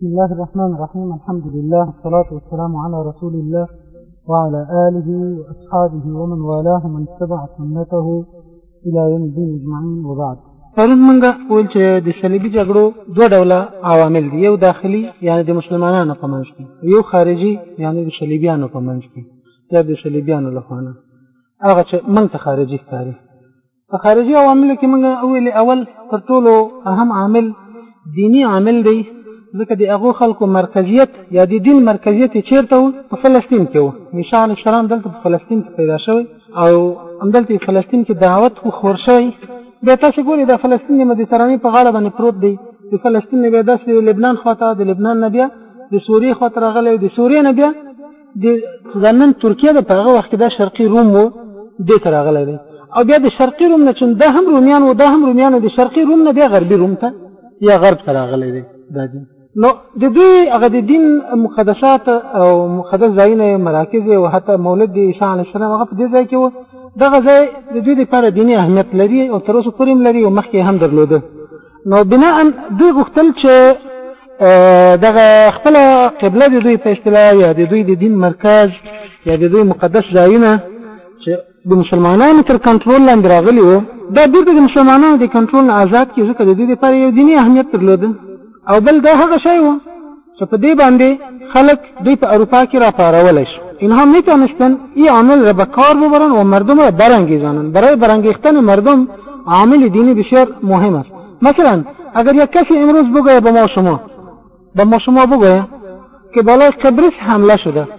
بسم الله الرحمن الرحيم الحمد لله والصلاة والسلام على رسول الله وعلى آله وأصحابه ومن والاه من اتبع سنته إلى يوم الدين أجمعين وبعد پرون موږ ویل چې د صلیبي جګړو دوه ډوله عوامل دي یو داخلي یعنی د مسلمانانو په منځ کې یو خارجي یعنی د صلیبیانو په منځ کې یا د صلیبیانو لخوا نه هغه چې موږ ته خارجي ښکاري په خارجي عواملو کې موږ وویل اول تر ټولو اهم عامل دینی عامل دی ځکه د هغو خلکو مرکزیت یا د دین مرکزیت یې چیرته و په فلسطین کې و عیسی علیه السلام دلته په فلسطین کې پیدا شوی او همدلته فلسطین کې دعوت خو خور شوی بیا تاسو ګورئ د فلسطین د مدیترانې په غاړه باندې پروت دی د فلسطین نه بیا داسې لبنان خواته د لبنان نه بیا د سوریې خواته راغلی د سوریې نه بیا د ځانن ترکیه د په هغه وخت کې دا شرقي روم وو دې ته راغلی دی او بیا د شرقي روم نه چې دا هم رومیان وو دا هم رومیان وو د شرقي روم نه بیا غربي روم ته یا غرب ته راغلی دی دا دي نو د دوی هغه د دین مقدسات او مقدس ځایونه مراکز او حتی مولد د عیسی علیه السلام هغه په دې ځای کې وو دغه ځای د دوی لپاره دیني اهمیت لري او تر اوسه پورې هم لري او مخکې هم درلوده نو بناء دوی غوښتل چې دغه خپل قبله د دوی په اصطلاح یا د دوی د دین مرکز یا د دوی مقدس ځایونه چې د مسلمانانو تر کنټرول لاندې راغلي وو دا بیرته د مسلمانانو د کنټرول نه آزاد کړي ځکه د دوی لپاره یو دیني اهمیت درلود او بل دا هغه شی و چه په دې باندې خلق دوی په اروپا کې را پارولای شو اینها می توانستن ای عامل را به کار ببرن و مردم را برانگیزانن برای برانگیختن مردم عامل دینی بسیار مهم است مثلا اگر یک کسی امروز بگوید به ما شما به ما شما بگوید که بالای قبرس حمله شده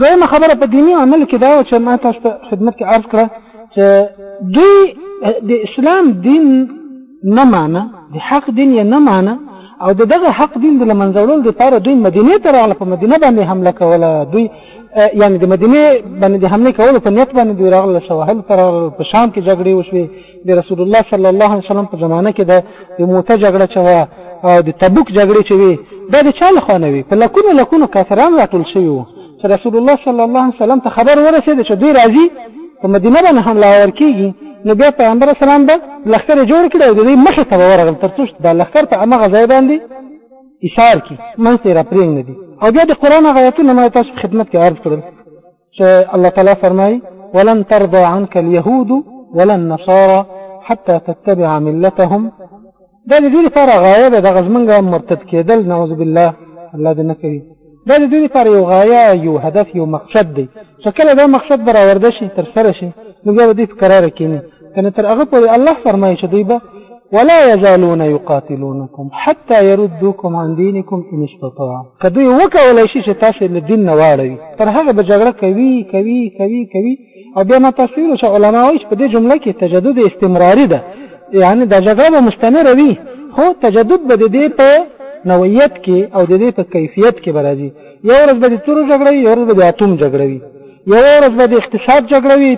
دویمه خبره په دیني عمل کې دا چې ما تاسو ته خدمت کې عرض کړه چې دوی د اسلام دین نه معنی د حق دین یې نه معنی او د دغه حق دین د لمنځولو لپاره دوی مدینه ته راغله په مدینه باندې حمله کوله دوی یعنی د مدینه باندې د حمله کولو په نیت باندې دوی راغله شواهل تر په شام کې جګړې وشوې د رسول الله صلی الله علیه وسلم په زمانه کې د د موته جګړه چې وه او د تبوک جګړې چې وي دا د چا لخوا نه وي په لکونو لکونو کافران راټول شوي وو چې رسول الله صلی الله علیه وسلم ته خبر ورسېد چې دوی راځي په مدینه باندې حمله ور کیږي نو بیا پیغمبر اسلام به لښکر جوړ کړي او د دوی مخې ته به ورغل تر څو دا لښکر په همغه ځای باندې ایثار کړي منځ ته یې راپرېږدي او بیا د قرآن هغه ایتونه ما تاسو په خدمت کې عرض کړل چې الله تعالی فرمایي ولن ترضى عنك اليهود ولا النصارى حتى تتبع ملتهم دا د دوی لپاره غایه ده دغه زمونږ مرتد کېدل نعوذ بالله الله دې نه کوي دا د دوی لپاره یو غایه یو هدف یو مقصد دی چې کله دا مقصد به راورده شي ترسره شي نو بیا به دوی په کراره کېني کنه تر هغه پورې الله فرمایي چې دوی به ولا يزالون يقاتلونكم حتى يردوكم عن دينكم ان استطاعوا کدی وکولای شي چې تاسو له دین نه واړوي تر هغه به جګړه کوي کوي کوي کوي او بیا ما تاسو ویل چې علما وایي په دې جمله کې تجدد استمراري ده یعنی دا جګړه به مستمره وي خو تجدد به د دې په نوعیت کې او د دې په کیفیت کې برازي یو ورځ به د تورو جګړه وي یو ورځ به د اتوم جګړه وي یو ورځ به د اقتصاد جګړه وي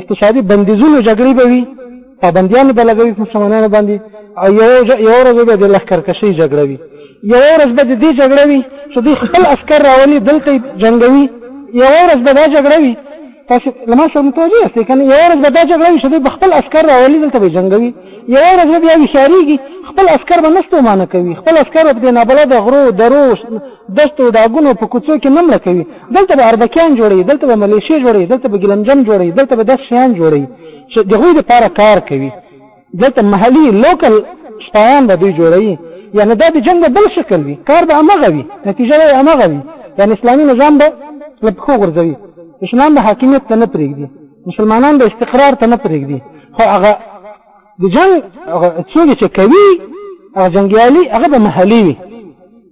اقتصادي بندیزونو جګړې به وي پابندیانو به لګوي په مسلمانانو باندې او یو ورځ به د لښکرکشۍ جګړه وي یو ورځ به د دې جګړه وي چې دوی خپل عسکر راولي دلته جنګوي یو ورځ به دا جګړه وي تاسو لما سره متوجه یاست کنه یو ورځ به دا جګړه وي چې دوی خپل عسکر راولي دلته به جنګوي یو ورځ به بیا وشاريږي خپل عسکر به نستو مانه کوي خپل عسکر به د نابلد غرو درو دښتو او ډاګونو په کوڅو کې نه مړه کوي، دلته به اربکیان جوړوي، دلته به ملیشې جوړوي، دلته به ګیلم جم جوړوي، دلته به داسې شیان جوړوي چې د هغوی لپاره کار کوي، دلته محلي، Local، سپایان به دوی جوړوي، یعنې دا د جنګ به بل شکل وي، کار به همغه وي، نتیجه به یې همغه وي، یعنې اسلامي نظام به له پښو غورځوي، دښمنان به حاکمیت ته نه پرېږدي، مسلمانان به استقرار ته نه پرېږدي، خو هغه د جنګ هغه څوګې چې کوي، هغه جنګیالي هغه به محلي وي.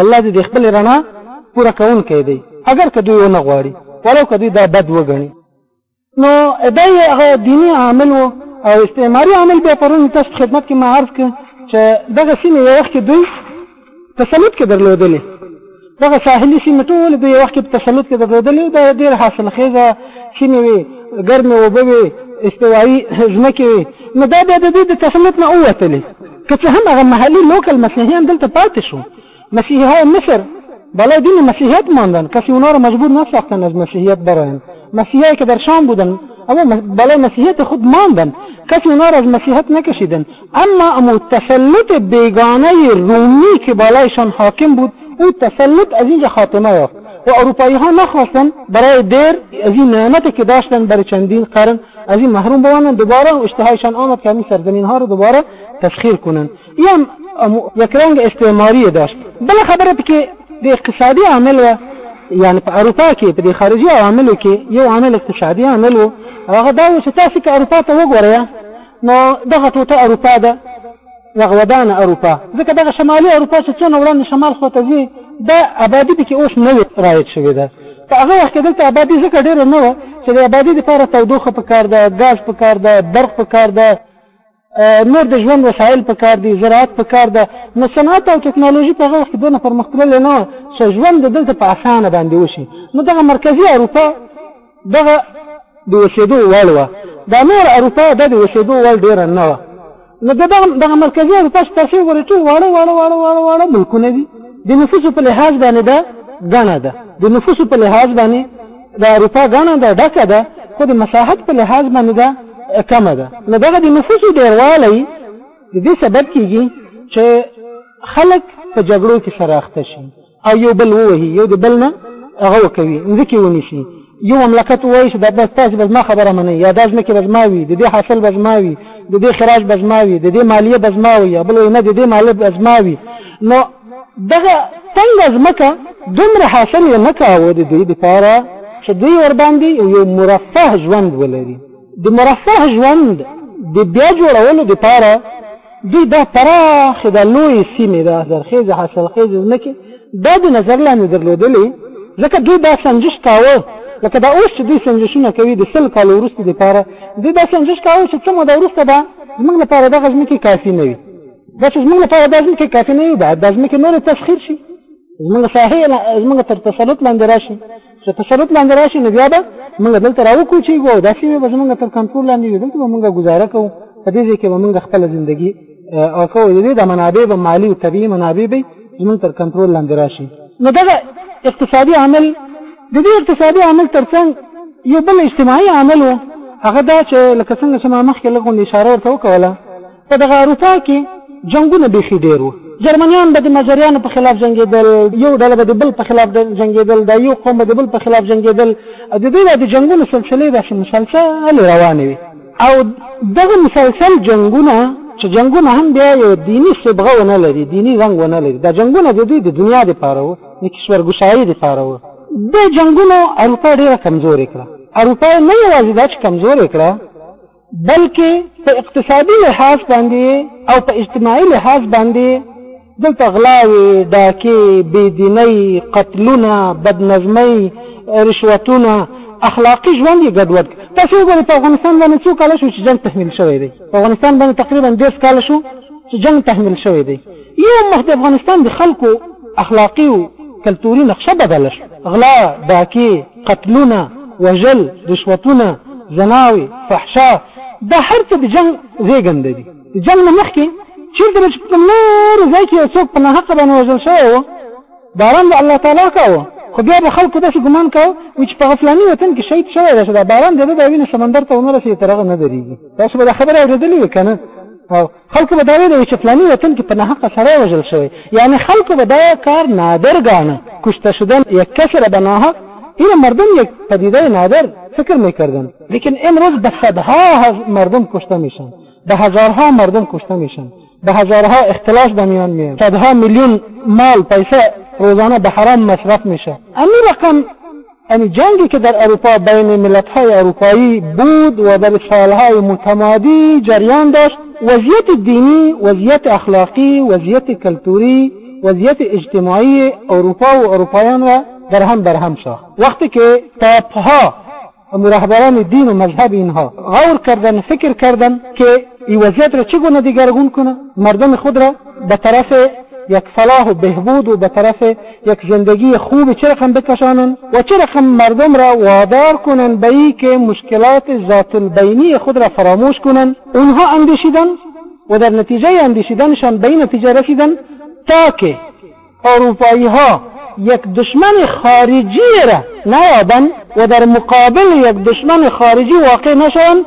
الله دې د خپل رڼا پوره کون کې دی اگر که دوی ونه غواړي ولو که دوی دا بد وګڼي نو دا هغه دینی عامل وو او استعماري عامل بیا پرون تاسو خدمت کې ما عرض کړ چې دغه سیمه یو وخت دوی تسلط کې درلودلې دغه ساحلي سیمه ټول د یو وخت په تسلط کې درلودلې دا ډېر حاصل خیزه سیمه وي ګرمه وبوي استوایي ځمکه وي نو دا د دې د تسلط نه اوتلې که څه هم هغه محلي لوکل مسیحیان دلته پاتې شو، مسیحی های مصر بالای دین مسیحیت ماندن، کسی اونا را مجبور نساختن از مسیحیت برایند، مسیحی هایی که در شام بودن اما بالای مسیحیت خود ماندن، کسی اونا را از مسیحیت نکشیدن، اما امو تسلط بیگانه رومی که بالایشان حاکم بود او تسلط از اینجا خاتمه یافت و اروپایی ها نخواستن برای دیر از این نعمت که داشتن برای چندین قرن از این محروم بمانند دوباره اشتهایشان آمد که همین سرزمین ها رو دوباره تسخیر کنند این هم یک رنگ استعماری داشت بله خبره که د اقتصادي عامل و یعنی په اروپا کې په دې خارجي عواملو کې یو عامل اقتصادي عامل و هغه دا و چې تاسو که اروپا ته وګورئ نو دغه ټوټه اروپا ده دغه ودانه اروپا ځکه دغه شمالي اروپا چې څونه وړاندې شمال خو ته ځي دا آبادي پکې اوس نوې رایج شوې ده په هغه وخت کې دلته آبادي ځکه ډېره نه وه چې د آبادي لپاره تودوخه پکار ده ګاز پکار ده برق پکار ده نور د ژوند وسایل پکار دي زراعت پکار ده نو صنعت او ټکنالوژي په هغه وخت کې دونه پرمختللې نه وه چې ژوند دلته په اسانه باندې وشي نو دغه مرکزي اروپا دغه د اوسېدو وړ وه دا نور اروپا د د اوسېدو وړ ډېره نه وه نو دغه دغه مرکزي اروپا چې تاسو یې ګورئ ټول واړه واړه واړه واړه واړه ملکونه دي د نفوسو په لحاظ باندې دا ګڼه ده د نفوسو په لحاظ باندې د اروپا ګڼه ده ډکه ده خو د مساحت په لحاظ باندې دا کمه ده نو دغه د نفوسو ډېروالی د دې سبب کېږي چې خلک په جګړو کې سره اخته شي او یو بل ووهي یو د بل نه هغه وکوي ځکه ونیسي یو مملکت وایي چې دا بس تاسو بس ما خبره منئ یا دا ځمکه بس ما وي د دې حاصل بس ما وي د دې خراج بس ما وي د دې مالیه بس ما وي یا بل نه د دې مالیه بس ما وي نو دغه څنګه ځمکه دومره حاصل یې نه کاوه د دوی دپاره چې دوی ورباندې یو مرفه ژوند ولري د مرفه ژوند د بیا جوړولو دپاره دوی دا پراخې دا لویې سیمې دا زرخیزې حاصلخیزې ځمکې دا د نظر لاندې درلودلې ځکه دوی دا سنجش کاوه لکه دا اوس چې دوی سنجشونه کوي د سل کالو وروسته دپاره دوی دا سنجش کاوه چې څه موده وروسته به زموږ لپاره دغه ځمکې کافي نه وي دا چې زموږ لپاره دا ځمکې کافي نه وي دا ځمکې نورې تسخیر شي زموږ ساحې زموږ تر تسلط لاندې راشي چې تسلط لاندې راشي نو بیا به موږ دلته راوکوچېږو او دا سیمې به زموږ تر کنټرول لاندې وي دلته به موږ ګزاره کوو په دې ځای کې به موږ خپله زندګي او کوو د دې د منابع به مالي او طبیعي منابع به زموږ تر کنټرول لاندې راشي نو دغه اقتصادي عامل د دې اقتصادي عامل ترڅنګ یو بل اجتماعي عامل و هغه دا چې لکه څنګه چې ما مخکې لږ غونډې اشاره ورته وکوله په دغه اروپا کې جنګونه بیخي ډېر وو. جرمنیان به د مجریانو په خلاف جنګېدل، یو ډله به د بل په خلاف جنګېدل، دا یو قوم به د بل په خلاف جنګېدل، د دوی دا د جنګونو سلسلې داسې مسلسلې روانې وې. او دغه مسلسل جنګونه چې جنګونه هم بیا یوه دیني صبغه ونه لري، دیني رنګ ونه لري، دا جنګونه د دوی د دنیا لپاره وو، د کشورګشایۍ لپاره وو. دې جنګونو اروپا ډېره کمزورې کړه. اروپا یې نه یوازې دا چې کمزورې کړه، بلکې په اقتصادي لحاظ باندې او په اجتماعي لحاظ باندې دلته غلاوې، ډاکې، بېدینۍ، قتلونه، بدنظمۍ، رشوتونه، اخلاقي ژوند یې ګډوډ کړ. تاسو وګورئ په افغانستان باندې څو کاله شو چې جنګ تحمیل شوی دی؟ په افغانستان باندې تقریبا دېرش کاله شو چې جنګ تحمیل شوی دی. یو مخ د افغانستان د خلکو اخلاقي او کلتوري نقشه بدله شو. غلا، ډاکې، قتلونه، وژل، رشوتونه، زناوې، فحشا، دا هر څه د جنګ زېږنده دي. د جنګ نه مخکې چېرته به چې په کوم لېرې ځای کې یو څوک په ناحقه باندې وژل شوی و، باران به الله تعالی کاوه، خو بیا به خلکو داسې ګمان کاوه وي چې په هغه فلاني وطن کې شهید شوی دی چې دا باران د ده دا وینه سمندر ته ونه رسېږي تر هغه نه درېږي. تاسو به دا خبرې اورېدلې وي که نه؟ او. خلکو به دا ویلي چې فلاني وطن کې په ناحقه سړی وژل شوی، یعنې خلکو به دا کار نادر ګاڼه، کشته شدن یک کس را به ناحق این مردم یک پدیده نادر فکر میکردند، لیکن امروز به صدها مردم کشته میشوند، به هزارها مردم کشته میشوند، به هزارها اختلاس به میان میاد، صدها میلیون مال پیسه روزانه به حرام مصرف میشه، امی رقم یعنی جنگی که در اروپا بین ملتهای اروپایی بود و در سالهای متمادی جریان داشت وضعیت دینی، وضعیت اخلاقی، وضعیت کلتوری، وضعیت اجتماعی اروپا و اروپایان را در هم بر هم ساخت. وقتی که پاپها مرهبران دین و مذهب اینها غور کردن فکر کردن که این وضعیت را چگونه دیگرگون کنه مردم خود را به طرف یک صلاح و بهبود و به طرف یک زندگی خوب چه رقم بکشانن و چه رقم مردم را وادار کنن به ای که مشکلات ذات البینی خود را فراموش کنن اونها اندیشیدن و در نتیجه اندیشیدنشان به این نتیجه رسیدن تا که اروپایی ها یک دشمن خارجی را نیابن و در مقابل یک دشمن خارجی واقع نشون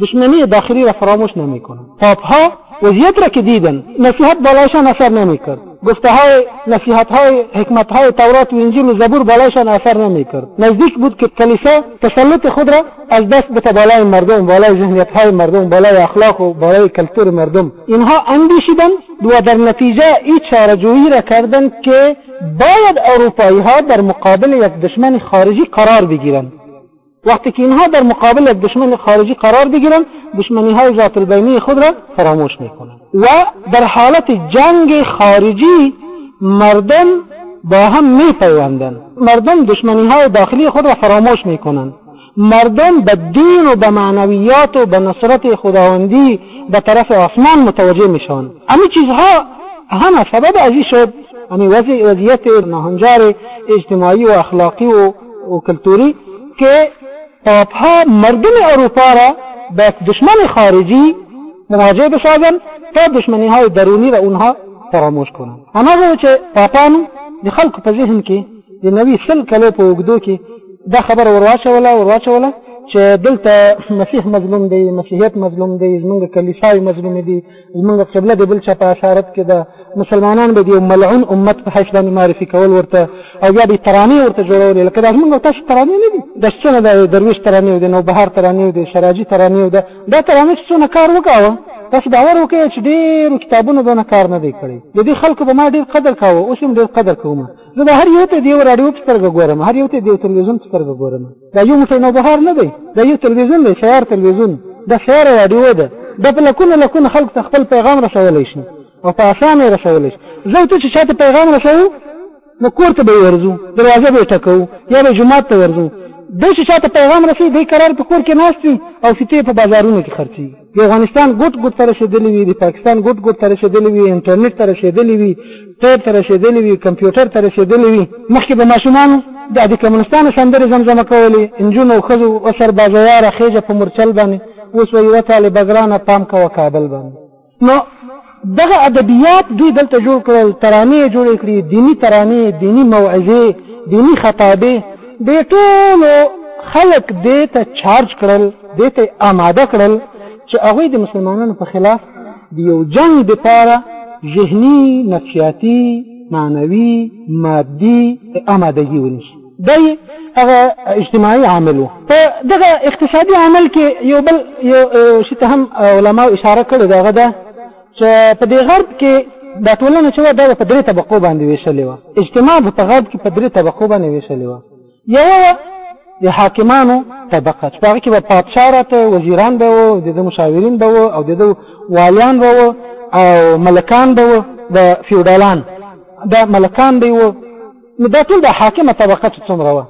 دشمنی داخلی را فراموش نمی کنن پاپ ها وضعیت را که دیدن نصیحت بالایشان اثر نمی کرد گفته های نصیحت های حکمت های تورات و انجیل و زبور بالایشان اثر نمی کرد نزدیک بود که کلیسا تسلط خود را از دست بده بالای مردم بالای ذهنیت های مردم بالای اخلاق و بالای کلتور مردم اینها اندیشیدن و در نتیجه این چارجویی را کردن که باید اروپایی ها در مقابل یک دشمن خارجی قرار بگیرند وقتی که اینها در مقابل یک دشمن خارجی قرار بگیرند دشمنی های ذات البینی خود را فراموش میکنند و در حالت جنگ خارجی مردم با هم میپیوندند مردم دشمنی های داخلی خود را فراموش میکنند مردم به دین و به معنویات و به نصرت خداوندی به طرف آسمان متوجه میشوند همین چیزها همه سبب ازی شد همین وضعیت ناهنجار اجتماعی و اخلاقی و و کلتوری که پاپها مردم اروپا را به یک دشمن خارجی مواجه بسازند تا دشمنی های درونی را اونها فراموش کنند هماغه چې پاپانو د خلکو په ذهن کې د نوي سل کلو په اوږدو کې دا خبره ورواچوله ورواچوله چې دلته مسیح مظلوم دی مسیحیت مظلوم دی زمونږ کلیساوې مظلومې دي زمونږ قبله د بل چا په اشارت کې ده مسلمانان به د یو ملعون امت په حیث باندې معرفي کول ورته او بیا به یې ترانې ورته جوړولې لکه دا زمونږ او تاسو ترانې نه دي دا څونه د درویش ترانې او د نوبهار ترانې او د شراجي ترانې او دا ترانې چې څونه کار وکاوه تاسو باور وکړئ چې ډېرو کتابونو دونه کار نه دی کړی د دې خلکو به ما ډېر قدر کاوه اوس هم ډېر قدر کوم زه به هر یو ته د یو راډیو په سترګه ګورم هر یو ته د یو تلویزیون په سترګه ګورم دا یو موټی نوبهار نه دی دا یو تلویزیون دی شیار تلویزیون دا شیار راډیو ده دا په لکونو لکونو خلکو ته خپل پیغام رسولی شي او په اسانه یې رسولی شي زه او ته چې چا ته پیغام رسوو نو کور ته به یې ورځو دروازه به یې ټکوو یا به جومات ته ورځو دی چې چا ته پیغام رسوي دی کرار په کور کې ناست وي او فیتې په بازارونو کې خرڅېږي د افغانستان ګوټ ګوټ ته رسېدلي وي د پاکستان ګوټ ګوټ ته رسېدلي وي انټرنیټ ته رسېدلي وي ټیپ ته رسېدلي وي کمپیوټر ته رسېدلي وي مخکې به ماشومانو د د کمونستانو سندرې زمزمه کولې نجونو او ښځو او سربازه یاره خېژه په مورچل باندې اوس وایي وطالبه ګرانه پام کوه کابل باندې نو دغه ادبیات دوی دلته جوړ کړل ترانې یې جوړې کړې دیني ترانې دیني موعظې دیني خطابې دې ټولو خلک دې ته چارج کړل دې ته آماده کړل چې هغوی د مسلمانانو په خلاف د یو جنګ دپاره ذهني نفسیاتي معنوي مادي آمادګي ونیسي دا هغه اجتماعي عامل وو په دغه اقتصادي عامل کې یو بل یو شي ته هم علما اشاره کړې ده هغه ده چې په دې غرب کې دا ټولنه چې وه دا په درې طبقو باندې ویشلې وه اجتماع په غرب کې په درې طبقو باندې ویشلې وه یوه د حاکمانو طبقه چې هغه کې به پادشاه راته وزیران به وو د ده مشاورین به وو او د ده والیان به وو او ملکان به وو د فیوډالان دا ملکان به وو نو دا ټول د حاکمه طبقه چې څومره وه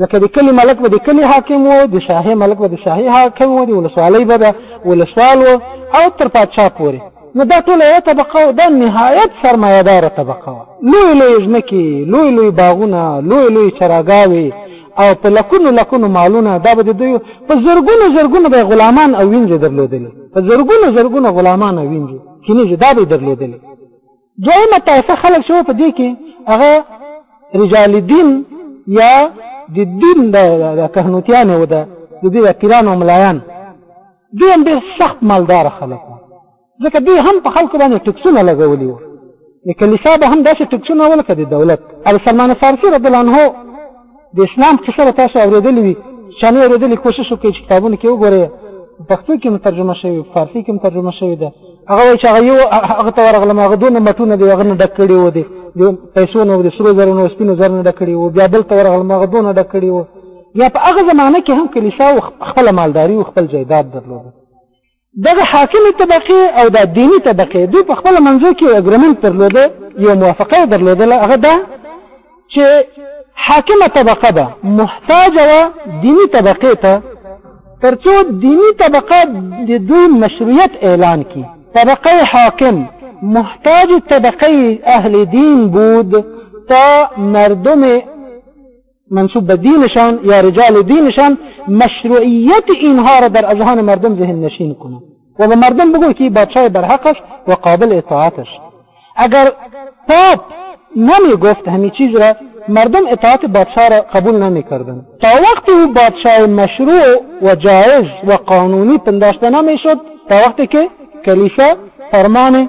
لکه د کلي ملک به د کلي حاکم و د شاهي ملک به د شاهي حاکم و د ولسوالۍ به د ولسوال و او تر پادشاه پورې نو دا ټوله یوه طبقه و دا نهایت سرمایهداره طبقه وه لوی لوی ځمکې لوی لوی باغونه لوی لوی چراګاوې او په لکونو لکونو مالونه دا به د دوی په زرګونو زرګونو به غلامان او وینځې درلودلې په زرګونو زرګونو غلامان او وینځې کینې دا به یې درلودلې دویمه طایفه خلک شو په دې کې هغه رجال دین یا د دین د کهنوتیان او د دې د پیرانو ملایان دوی هم ډېر سخت مالدار خلک وو ځکه دوی هم په خلکو باندې ټکسونه لګولي وو د کلیسا به هم داسې ټکسونه ولکه د دولت ابو سلمان فارسي رضی الله عنه د اسلام قصه به تاسو اورېدلې وي چا نه اورېدلې کوشش وکړئ چې کتابونو کې وګورئ پښتو کې هم ترجمه شوې فارسي کې هم ترجمه شوې ده هغه وایي چې هغه یو هغه ته ورغلم هغه دونه مټونه دی هغه نه ډک کړي وو دی د پیسو نه د سرو زرو نه سپینو زرو نه ډک کړي وو بیا بل ته ورغلم هغه دونه ډک کړي وو یا په هغه زمانه کې هم کلیسا خپل مالداري او خپل جایداد درلود دغه حاکمې طبقې او دا دیني طبقې دوی په خپل منځو کې یو اګریمنت درلوده یو موافقه یې درلودله هغه دا چې حاکمه طبقه به محتاج وه دیني طبقې ته ترڅو دیني طبقه د دوی مشروعیت اعلان کړي طبقه حاکم محتاج طبقه اهل دین بود تا مردم منصوب به دینشان یا رجال دینشان مشروعیت اینها را در اذهان مردم ذهن نشین کنند و به مردم بگوی که بادشاه برحقش و قابل اطاعتش اگر پاپ نمی گفت همین چیز را مردم اطاعت بادشاه را قبول نمی کردن. تا وقتی او بادشاه مشروع و جایز و قانونی پنداشته نمی شد تا وقتی که کلیسا فرمان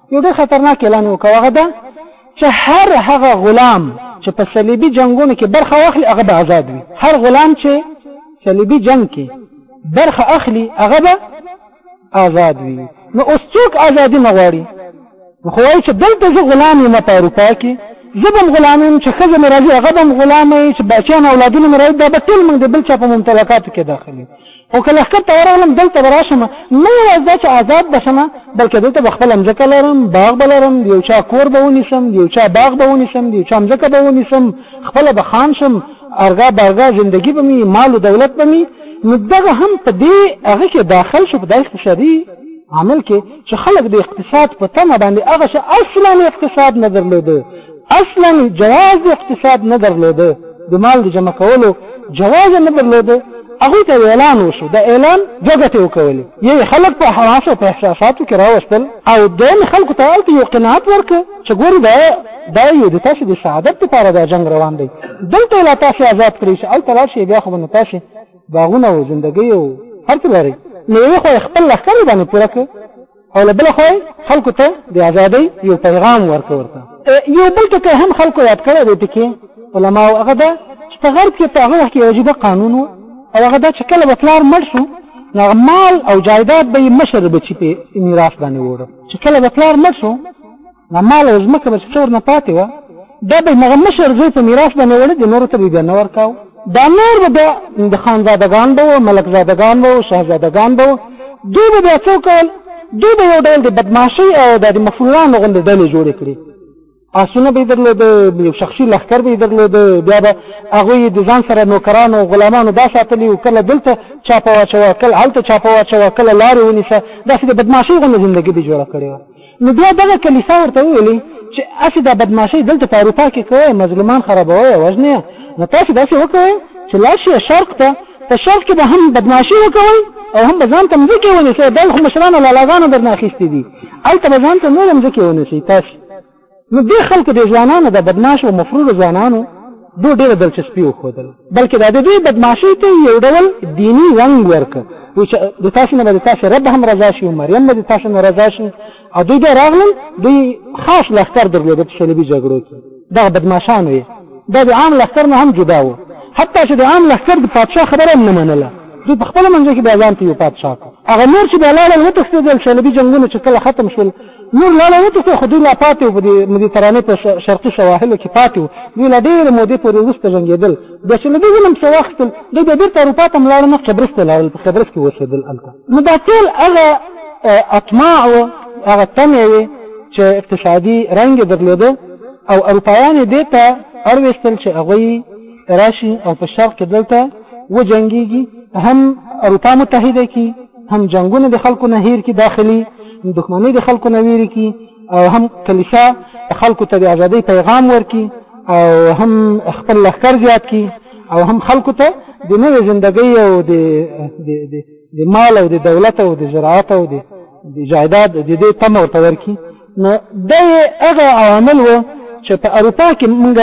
یو ډېر خطرناک اعلان یې وکړ، هغه دا چې هر هغه غلام چې په صلیبي جنګونو کې برخه واخلي، هغه به ازاد وي. هر غلام چې صلیبي جنګ کې برخه اخلي، هغه به ازاد وي. نو اوس څوک ازادي نه غواړي؟ نو خو وایي چې دلته زه غلام یم په اروپا کې، زه به هم غلام یم، چې ښځه مې راځي هغه به هم غلامه وي، چې بچیان اولادونه مې راځي دا به ټول موږ د بل چا په ممتلکاتو کې داخلوي. خو که لښکر ته ورغلم، دلته به راشم، نه یوازې دا چې آزاد به شم، بلکې دلته به خپله مځکه لرم، باغ به لرم، د یو چا کور به ونیسم، د یو چا باغ به ونیسم، د یو چا مځکه به ونیسم، خپله به خان شم، ارګا بارګا زندګي به مې وي، مال و دولت به مې نو دغه هم په دې هغه کې داخل شو، په دا اقتصادي عامل کې چې خلک د اقتصاد په تمه باندې هغه چې اصلا اقتصاد نه درلوده، اصلا جواز د اقتصاد نه درلوده د مال د جمع کولو جواز نه درلوده هغه ته اعلان وشو د اعلان دوه ګټې وکولې یو خلک په حواس او په احساساتو کې راوستل او دویم خلکو ته هلته یو قناعت ورکړ چې ګوري دا دا یو د تاسو د سعادت لپاره دا جنګ روان دی دلته لا تاسو آزاد کړئ چې هلته لاړ شئ بیا خو به نو تاسو باغونه او زندګۍ او هر څه لرئ نو یو خو خپل لښکر باندې پوره کړ او له بل خوا خلکو ته د ازادۍ یو پیغام ورکول یو بل ټکی هم خلکو یاد کړی دی پکې علما او هغه دا چې په غرب کې په هغه وخت کې عجیبه قانون و او هغه دا چې کله به پلار مړ شو نو مال او جایداد به یې مشر بچي په میراث باندې وړه چې کله به پلار مړ شو نه مال او ځمکه به چې څور نه پاتې وه دا به هغه مشر زوی په میراث باندې وړي د نورو ته به بیا نه ورکاو دا نور به بیا د خانزادګان به وو ملکزادګان به وو شهزادګان به وو دوی به بیا څه کول دوی به یو ډول د بدمعاشۍ او د مفرورانو غوندې ډلې جوړې کړي آسونه به درلود یو شخصي لخر به درلود بیا به هغه د ځان سره نوکران او غلامانو دا ساتلی او کله دلته چاپه واچوه کله هلته چاپه واچوه کله لارې ونیسه داسې د بدمعاشۍ غوندې زندګي به جوړه کړې وه نو بیا دغه کلیسا ورته وویلې چې هسې دا بدماشۍ دلته په اروپا کې کوئ، مظلومان خرابوئ او وژنئ، نو تاسې به هسې وکوئ چې لاړ شئ شرق ته، په شرق کې به هم بدماشي وکوئ او هم به ځان ته مځکې ونیسئ، دا خو مشرانو لالاګانو درنه اخیستې دي، هلته به ځان ته نورې مځکې ونیسئ، تاسې. نو دې خلکو دې ځوانانو د بدماش او مفرور ځوانانو دو ډېره دلچسپي وښودله بلکې دا د دوی بدماشۍ ته یو ډول دیني رنګ ورکړ وی چې د تاسو نه به د تاسو رب هم رضا شي او مریم به د تاسو نه رضا شي او دوی بیا راغلل دوی خاص لښکر درلود په صلیبي جګړو کې دغه بدماشانو یې دا د عام لښکر نه هم جدا و حتی چې د عام لښکر د پادشاه خبره هم نه منله دوی په خپل منځ کې بیا ځان ته یو پادشاه کړ هغه نور چې بیا لاړل وتښتېدل صلیبي جنګونه چې کله ختم شول نور لاړه نه تښتي خو دوی لا پاتې وو په دې مدیترانې په شرقي سواحلو کې پاتې وو دوی لا ډېرې مودې پورې وروسته جنګېدل بیا چې له دوی ظلم څه واخیستل دوی بیا بېرته اروپا ته هم لاړل نه قبرس ته لاړل په قبرس کې اوسېدل هلته نو دا ټول هغه اطماع و هغه تمې وې چې اقتصادي رنګ یې درلوده او اروپایان یې دې ته اړوېستل چې هغوی راشي او په شرق کې دلته وجنګېږي هم اروپا متحده کړي هم جنگونه د خلکو نه هیر کی داخلي دښمنۍ د خلکو نه ویری کی او هم کلیسا خلکو ته د ازادۍ پیغام ورکي او هم خپل لښکر زیات کی او هم خلکو ته د نوې زندګۍ او د د مال او د دولت او د زراعت او د د جایداد د دې تم ورته ورکي نو د هغه عوامل وو چې په اروپا کې موږ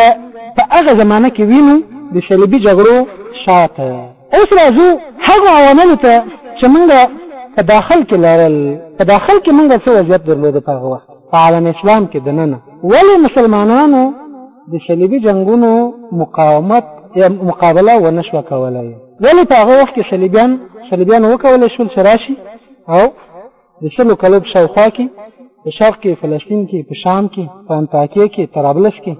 په هغه زمانه کې وینو د صلیبي جګړو شاته اوس راځو هغو عواملو ته چې موږ په داخل کې لرل په داخل کې موږ څه وضعیت درلود په هغه وخت په عالم اسلام کې دننه ولې مسلمانانو د صلیبي جنگونو مقاومت یا مقابله ونه شوه کولی ولې په هغه وخت کې صلیبیان صلیبیان وکولی شول چې راشي او د شلو کلو په شاوخوا کې په شرق کې فلسطین کې په شام کې په انطاکیه کې طرابلس کې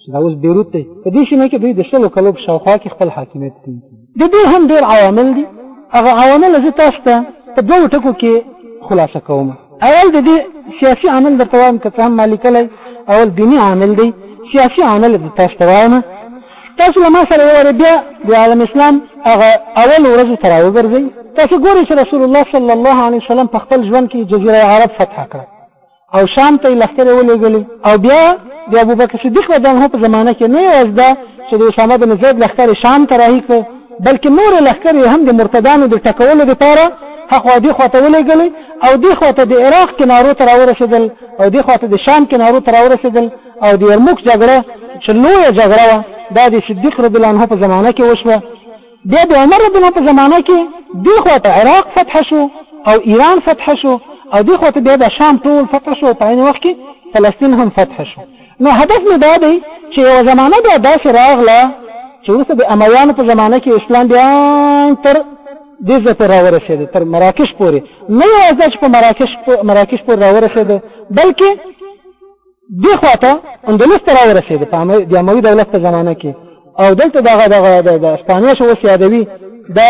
چې دا اوس بیروت دی په دې سیمه کې دوی د شلو کلو په شاوخوا کې خپل حاکمیت کوي د دې هم ډېر عوامل دي هغه عوامل زه تاسو ته په دوو ټکو کې خلاصه کوم اول د دې سیاسي عامل درته وایم که څه هم ما لیکلی اول دیني عامل دی سیاسي عامل د تاسو ته وایم تاسو له ما سره یو وارې بیا د عالم اسلام هغه اول ورځو ته راوګرځئ. تاسو ګورئ چې رسول الله صلی الله علیه وسلم په خپل ژوند کې جزیره عرب فتح کړه او شام ته یې لښکرې ولېږلې او بیا د ابوبکر صدیق رضی الله په زمانه کې نه یوازې دا چې د اسامه بن زید لښکرې شام ته راهي کړې بلکې نورې لښکرې هم د مرتدانو د ټکولو دپاره هخوا دې خواته ولېږلې او دې خواته د عراق کنارو ته راورسېدل او دې خواته د شام کنارو ته راورسېدل او د یرموک جګړه چې لویه جګړه وه دا د صدیق رضی الله عنه په زمانه کې وشوه، بیا د عمر رضی الله عنه په زمانه کې دې خوا ته عراق فتح شو او ایران فتح شو او دې خوا ته بیا دا شام ټول فتح شو او په عین وخت کې فلسطین هم فتح شو. نو هدف مې دا دی چې یوه زمانه بیا داسې راغله چې وروسته د امویانو په زمانه کې اسلام بیا تر دې ځای پورې راورسېده تر مراکش پورې نه یوازې چې په مراکش مراکش پورې راورسېده بلکې دې خواته اندلس ته راورسېد په د اموي دولت په زمانه کې او دلته دغه دغه د اسپانیا شو اوس یادوي د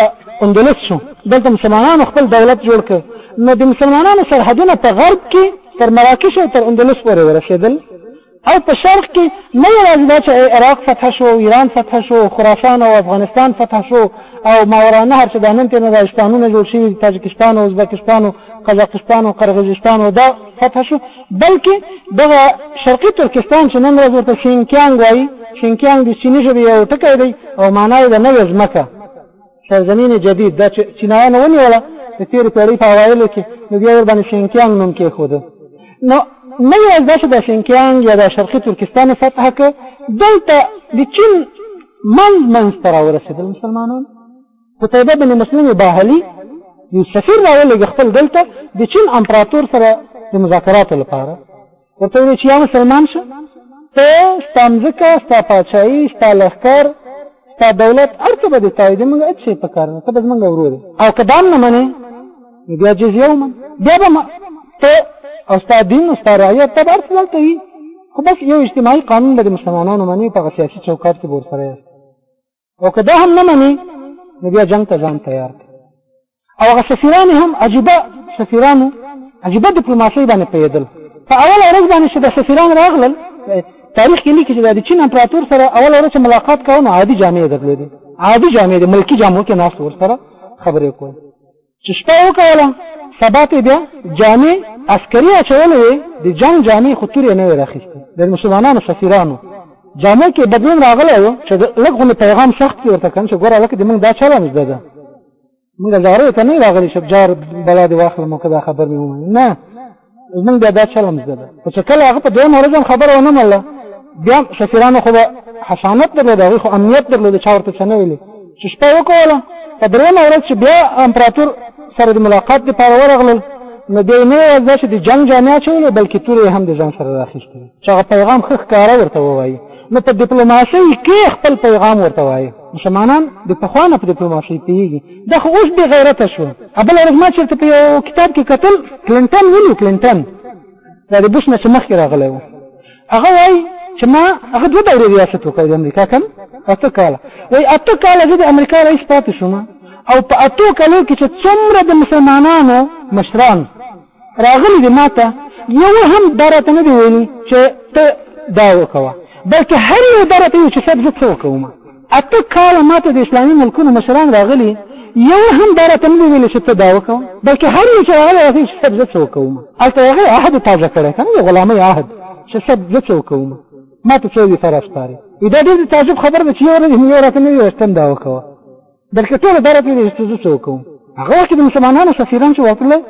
اندلس شو دلته مسلمانانو خپل دولت جوړ کړ نو د مسلمانانو سرحدونه په غرب کې تر مراکش او تر اندلس پورې ورسېدل او په شرق کې نه یوازې دا چې عراق فتح شو ایران فتح شو خراسان او افغانستان فتح شو او ماورا نهر چې دا نن تېنه دا اسپانونه جوړ شوي تاجکستان او ازبکستان او قزاقستان او قرغیزستان او دا فتح شو بلکې دغه شرقي ترکستان چې نن ورځ ورته شینکیانګ وایي شینکیانګ د چیني ژبې یو ټکی دی او معنا یې د نوې ځمکه سرزمین جدید دا چې چینایانو ونیوله د تېرې پېړۍ په اوایلو کې نو بیا ورباندې شینکیانګ نوم کېښوده نو نوې ورځ دا چې د شینکیانګ یا د شرقي ترکستان یې فتح کړ دلته د چین منځ منځ ته راورسېدل مسلمانان قتيبه بن مسلم باهلي یو سفیر راولېږه خپل دلته د چین امپراتور سره د مذاکراتو لپاره ورته ویل چې یا مسلمان شه ته ستا مځکه ستا پاچاهي ستا لښکر ستا دولت هر څه به دې تاوي دی موږ هېڅ شی په کار نه ته به زموږ ورور او که دام نه منې نو بیا جزیه ومن بیا به ته او ستا دین او ستا رعیت ته به هر څه دلته وي خو بس یو اجتماعي قانون به د مسلمانانو منې په هغه سیاسي چوکاټ کې به ورسره یاست او که دا هم نه مني نو بیا جنګ ته ځان تیار کړي او هغه سفیران هم عجیبه سفیرانو عجیبه ډیپلوماسي باندې پیدل په اول ورځ باندې چې د سفیران راغلل تاریخ کې لیکي چې د چین امپراتور سره اول ورځ چې ملاقات کاوه نو عادي جامې درلودې عادي جامې د ملکی جامو کې ناس ور سره خبرې کول چې شپه وکوله سبا ته بیا جامې عسکري اچولې وې د جنګ جامې خو تورې نه وې راخیستې د مسلمانانو سفیرانو جامو کې بدلون راغلی و چې د لږ غونې پیغام سخت کې ورته کړم چې ګوره هلکه د موږ دا چلند زده ده موږ جارو ته نه راغلي چې جار بلا دې واخلم که دا خبر مې ومني نه موږ بیا دا چلم زده ده خو چې کله هغه په دویم ورځ هم خبره ونه منله بیا سفیرانو خو به حسانت درلود هغوی خو امنیت درلود چا ورته څه نه ویلې چې شپه وکوله په درېیمه ورځ چې بیا امپراتور سره د ملاقات دپاره ورغلل نو بیا یې نه یوازې دا چې د جنګ جامې اچولې بلکې تورې یې هم د ځان سره راخیستې چې هغه پیغام ښه ښکاره ورته ووایي نو په ډیپلوماسۍ کې خپل پیغام ورته وایي مسلمانان د پخوا نه په ډیپلوماسۍ پوهېږي دا خو اوس بې غیرته شو بله ورځ ما چېرته په یو کتاب کې کتل کلنټن ویلو کلنټن دا د بوش نه چې مخکې راغلی و هغه وایي چې ما هغه دوه دورې ریاست وکړ د امریکا کم اته کاله وایي اته کاله زه د امریکا رئیس پاتې شوم او په اتو کالو کې چې څومره د مسلمانانو مشران راغلی دی ماته یو هم درته نه دی ویلی چې ته دا وکوه بلکې هر یو درته یو چې صاحب زه څه وکوم اته کاله ماته د اسلامي ملکونو مشران راغلي یو هم دا راته نه ویل چې ته دا وکړه بلکې هر یو چې راغلی راځي چې صاحب زه څه وکوم هلته هغه عهد تازه کړی که نه د غلامۍ عهد چې صاحب زه څه وکوم ما ته څه وي سره ښکاري دا ډېر د تعجب خبره ده چې یو ورځ یو راته نه وي ویل دا وکوه بلکې ټول عبارت دی چې زه څه وکم هغه وخت د مسلمانانو سفیران چې وکړل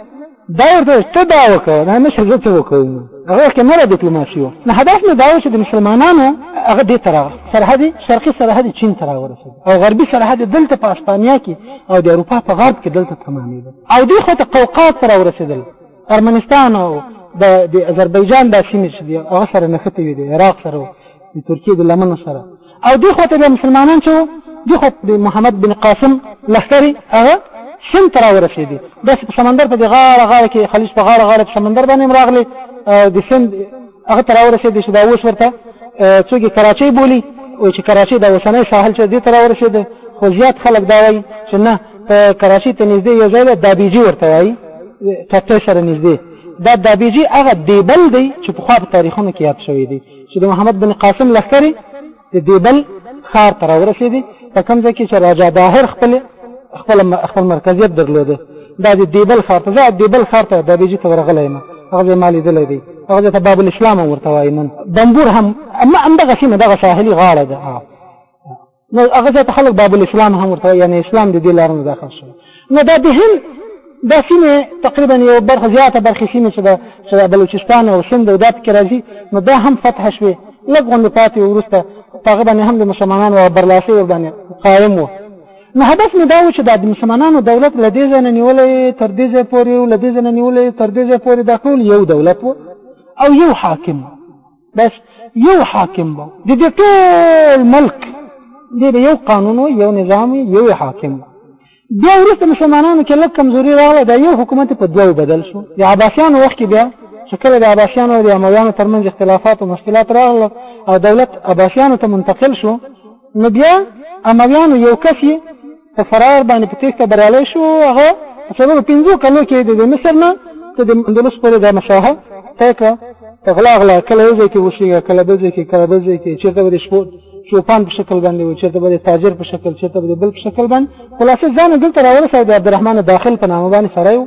دا ورته ته دا وکړه دا مشر زه څه وکوم هغه وخت نه ډیپلوماسي و نه هدف مې دا و چې د مسلمانانو هغه دې تر سرحدي شرقي سرحدي چین تر ورسېد او غربي سرحدي دلته په اسپانیا کې او د اروپا په غرب کې دلته تمامېده او دې خو ته قوقات تر ورسېدل ارمنستان او د د آذربایجان د سیمې چې دی هغه سره نښتې وي د عراق سره د ترکیې د لمنو سره او دی خو ته مسلمانان چې دی خو د محمد بن قاسم لښکرې هغه سند ته راورسېدې داسې په سمندر په د غاړه غاړه کې خلیج په غاړه غاړه په سمندر باندې هم راغلې د سند هغه ته راورسېدې چې دا اوس ورته څوک یې کراچۍ بولي او چې کراچۍ دا اوسنی ساحل چې دې ته راورسېده خو زیات خلک دا وایي چې نه په کراچۍ ته نږدې یو ځای ده دابیجي ورته وایي ترکۍ سره نږدې دا دابیجي هغه دیبل دی چې پخوا په تاریخونو کې یاد شوی دی چې د محمد بن قاسم لښکرې د دیبل ښار ته راورسېدې په کوم ځای کې چې راجا باهر خپل خپل خپل مرکزیت درلود دا د دیبل ښار ته زه دیبل ښار ته د بیجی ته ورغلی یم هغه ځای ما لیدلی دی هغه ته باب الاسلام ورته وایي نن بمبور هم همدغه سیمه دغه ساحلي غاړه ده نو هغه ځای ته خلک باب الاسلام هم ورته یعنی اسلام د دې لار نه داخل شو نو دا د هند دا سیمه تقریبا یو برخه زیاته برخه سیمه چې د بلوچستان او سند او دا پکې راځي نو دا هم فتح شوه لږ غونډې پاتې وروسته هغه باندې هم د مسلمانانو برلاسي ور باندې قائم وو نو هدف مې دا و چې دا د مسلمانانو دولت له دې ځای نه نیولې تر دې ځای پورې له دې ځای نه نیولې تر دې ځای پورې دا ټول یو دولت و او یو حاکم و بس یو حاکم به د دې ټول ملک دې به یو قانون و یو نظام وي یو حاکم و بیا وروسته مسلمانانو کې لږ کمزوري راغله دا یو حکومت په دوو بدل شو د عباسیانو وخت کې بیا چې کله د عباسیانو او د امویانو ترمنځ اختلافات او مشکلات راغله او دولت عباسیانو ته منتقل شو نو بیا امویانو یو کس په فرار باندې په تېښته بریالی شو هغه په څلورو پنځو کلو کې د مصر نه ته د اندلس پورې دا مساحه طی کړه په غلا غلا کله یو ځای کې وشیږه کله بل ځای کې کله بل ځای کې چېرته به د شپو چوپان په شکل باندې و چېرته به د تاجر په شکل چېرته به د بل په شکل باندې خلاصې ځان دلته راورسوه د عبدالرحمن داخل په نامه باندې سړی و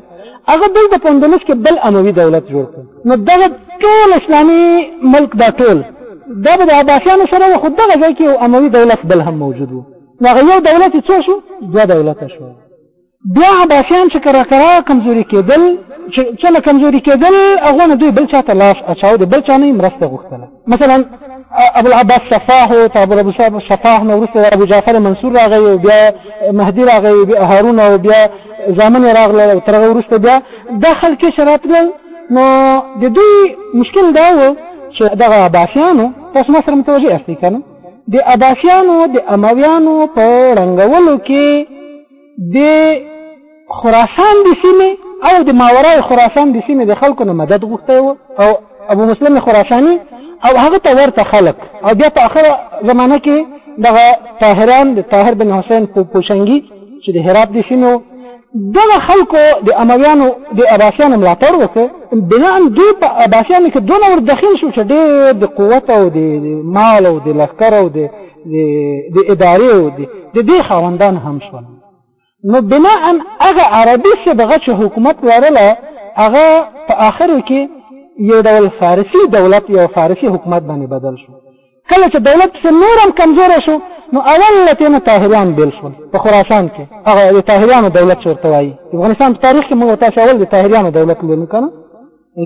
هغه دلته په اندلس کې بل اموي دولت جوړ کړ نو دغه ټول اسلامي ملک دا ټول دا به د عباسیانو سره و خو دغه ځای کې یو اموي دولت بل هم موجود و نو هغه یو دولت یې څو شو دوه دولته شو بیا عباسیان چې کرا کرا کمزوري کېدل چې څونه کمزوري کېدل هغه نه دوی بل چاته لاس اچاو د بل چا نه مرسته غوښتله مثلا ابو العباس شفاح او ابو ابو شفاح نو ورسته ابو جعفر منصور راغی بیا مهدی راغی بیا هارون او بیا زامن راغله تر هغه ورسته بیا د خلک شراتل نو د دوی مشکل دا و چې دغه عباسیانو تاسو ما سره متوجه یاست کنه د عباسیانو د امویانو په ړنګولو کې د خراسان د سیمې او د ماورای خراسان د سیمې د خلکو نه مدد غوښتی و او ابو مسلم خراساني او هغه ته ورته خلک او بیا په اخره زمانه کې دغه طاهران د طاهر بن حسین په پوشنګي چې د هرات د سیمو دغه خلکو د امویانو د عباسیانو ملاتړ وکړ بنا دوی په عباسیانو کې دونه ور دخیل شو چې ډېر د قوت او د مال او د لښکر او د د ادارې او د دې خاوندان هم شول نو بنا هغه عربي صبغه چې حکومت لرله هغه په آخرو کې یو ډول فارسی دولت یو فارسی حکومت باندې بدل شو کله چې دولت پسې نور هم کمزوری شو نو اول له تې نه طاهریان بېل شول په خراسان کې هغه د طاهریانو دولت چې ورته وایي د افغانستان په تاریخ کې موږ تاسو اول د طاهریانو دولت لرو که نه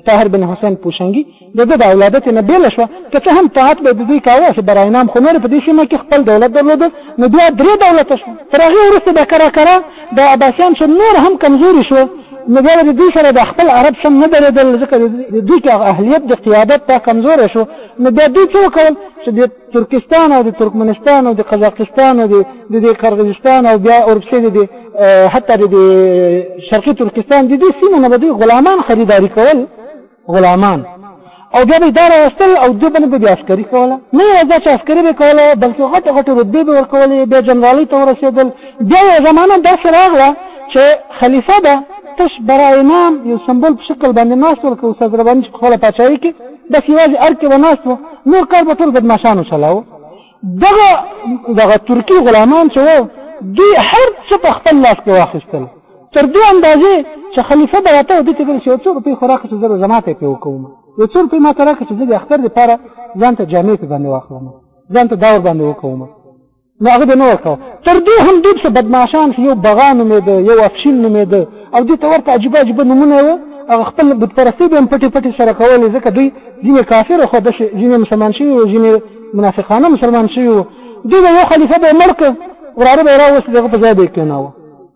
طاهر بن حسین پوشنګي د ده د اولادت نه بېله شوه که څه هم طاعت به د دوی کاوه چې برای نام خو نور په دې سیمه کې خپل دولت درلوده نو بیا درې دولته شو تر هغې وروسته بیا کره کره د عباسیان چې نور هم کمزوري شو نو بیا د دوی سره د خپل عرب سم نه درېدل ځکه د دوی کې اهلیت د قیادت ته کمزوری شو نو بیا دوی څه وکول چې د ترکستان او د ترکمنستان او د قزاقستان او د د دې قرغیزستان او بیا اورپسې د حتی د شرقي ترکستان د دې سیمو نه به دوی غلامان خریداري کول غلامان او بیا به دا راوستل او دوی به به عسکري کوله نه یوازې چې عسکري به کوله بلکې غټې غټې رتبې به ورکولې بیا جنرالۍ ته ورسېدل بیا یوه زمانه داسې راغله چې خلیفه به تش برای نام یو سمبول په شکل باندې ناست ول که استاد رباني چې په خپله پاچاهۍ کې بس یوازې ارګ کې به ناست وو نور کار به ټول بدماشانو چلاوه دغه دغه ترکي غلامان چې وو دوی هر څه په خپل لاس کې واخیستل تر دې اندازې چې خلیفه به راته ودی چې چې یو څو روپۍ خو راکړه چې زه به زما ته یې پې وکوم یو څو روپۍ ما ته راکړه چې زه د اختر دپاره ځان ته جامې پې باندې واخلم ځان ته دا ور باندې وکوم نو هغه به نه ورکاو تر دې هم ډېر څه بدمعاشان یو بغا نومېده یو افشین نومېده او دې ته ورته عجیبه عجیبه نومونه وه هغه خپل بت پرستۍ به هم پټې پټې سره کولې ځکه دوی ځینې کافر خو داسې ځینې مسلمان شوي وو ځینې منافقانه مسلمان شوي وو دوی به یو خلیفه به یې مړ کړ وراره به یې راوست دغه په ځای به یې کښېناوه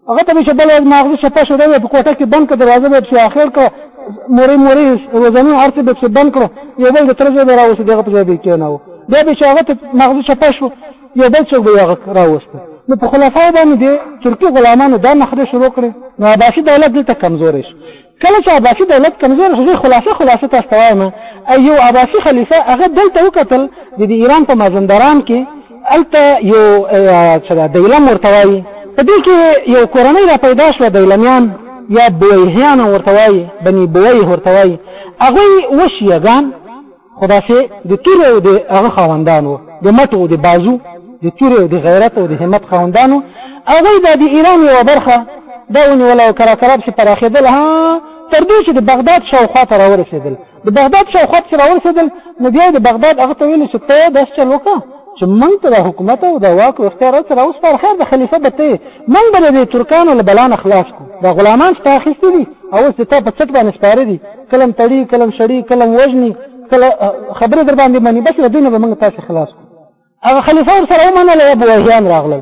هغه ته به چې بله ورځ ماغزه چپه شو دی به په کوټه کې بند کړه دروازه به یې پسې اخېړ کړه مورې مورې روزنه هر څه به پسې بند کړو یو بل د تره ځای به یې راوستو د هغه په ځای به یې کېناوه بیا به چې هغه ته ماغزه چپه شو یو بل څوک به یې هغه راوستو نو په خلفاو باندې د ترکي غلامانو دا نخرې شروع کړې نو عباسي دولت دلته کمزوری شو کله چې عباسي دولت کمزور شو زه خلاصه خلاصه تاسو ته وایم یو عباسي خلیفه هغه دلته وکتل د دې ایران په مازندران کې الته یو څه ده دیلم ورته وایي په دې کې یو کورنۍ را پیدا شوه دیلمیان یا بویهیان ورته وایي بني بویه ورته وایي هغوی وشیهګان خو داسې د تورې او د هغه خاوندان وو، د مټو او د بازو، د تورې او د غیرت او د همت خاوندان وو، هغوی دا د ایران یوه برخه دا ونیوله او کرا کرا پسې پراخېدل، ها تر دې چې د بغداد شاوخوا ته راورسېدل، د بغداد شاوخوا پسې راورسېدل، نو بیا یې د بغداد هغه ته ویل چې ته داسې چل وکړه چې موږ ته دا حکومت او دا واک او اختیار راڅه راوسپاره، خیر د خلیفه به ته یې، موږ به د دې ترکانو له بلا نه خلاص کړو، دا غلامان ستا اخیستي دي او اوس د تا په څټ باندې سپاره دي، کلم تړي کلم شړي کلم وجني کله خبره در باندې مني بس له دینه به موږ تاسو خلاص کو هغه خلیفہ ور سره ومنل یا بوهیان راغلل